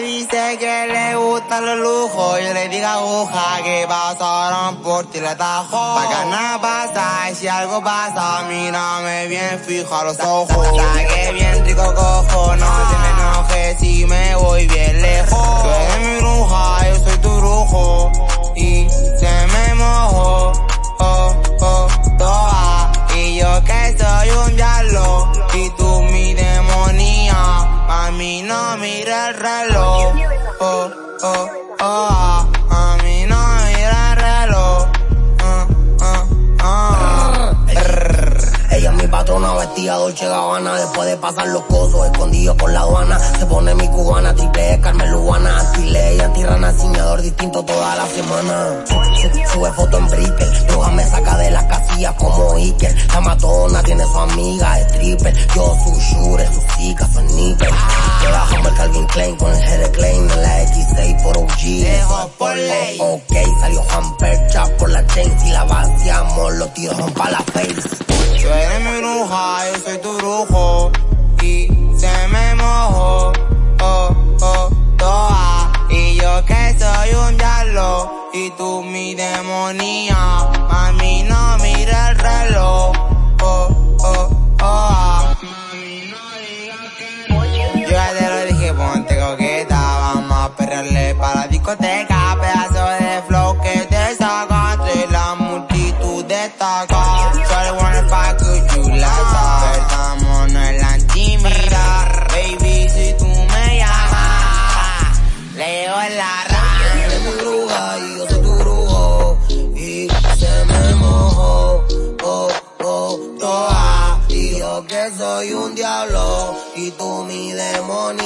dice que le gustan los lujos. Yo le digo aguja que pasaron por ti le tajo. Pa' que nada pasa y si algo pasa, mírame bien fijo a los ojos. que bien rico cojo, no te me enojes si me voy bien lejos. Oh, oh, oh. A mí no mira el reloj. Ella es mi patrona vestida Dolce Gabbana Después de pasar los cosos escondidos por la aduana Se pone mi cubana, triple E, Carmen Lubana Anti-ley, distinto toda la semana Sube foto en Brickell, droga me saca de las casillas como Iker La matona tiene su amiga, stripper Yo su shooter, su chica, su nipper Lleva Humber Calvin Klein con el Head Klein Dejo por ley. Ok, salió Juan Percha por la chain Si la vaciamos, los tiros son pa' la face Tú eres mi bruja, yo soy tu brujo. Y se me mojó, oh, oh, toa. Y yo que soy un diablo. Y tú mi demonía. Mami, no mira el reloj. Oh, oh, oh. No. Yo ya te lo dije, ponte coqueta. Vamos a perrearle para la discoteca. Multitud destaca. Solo wanna fuck with you. Perdámonos en la intimidad. Baby, si tú me llamas, leo en la radio. eres mi bruja y yo soy tu brujo y se me mojó, oh, oh, toa. Y yo que soy un diablo y tú mi demonía.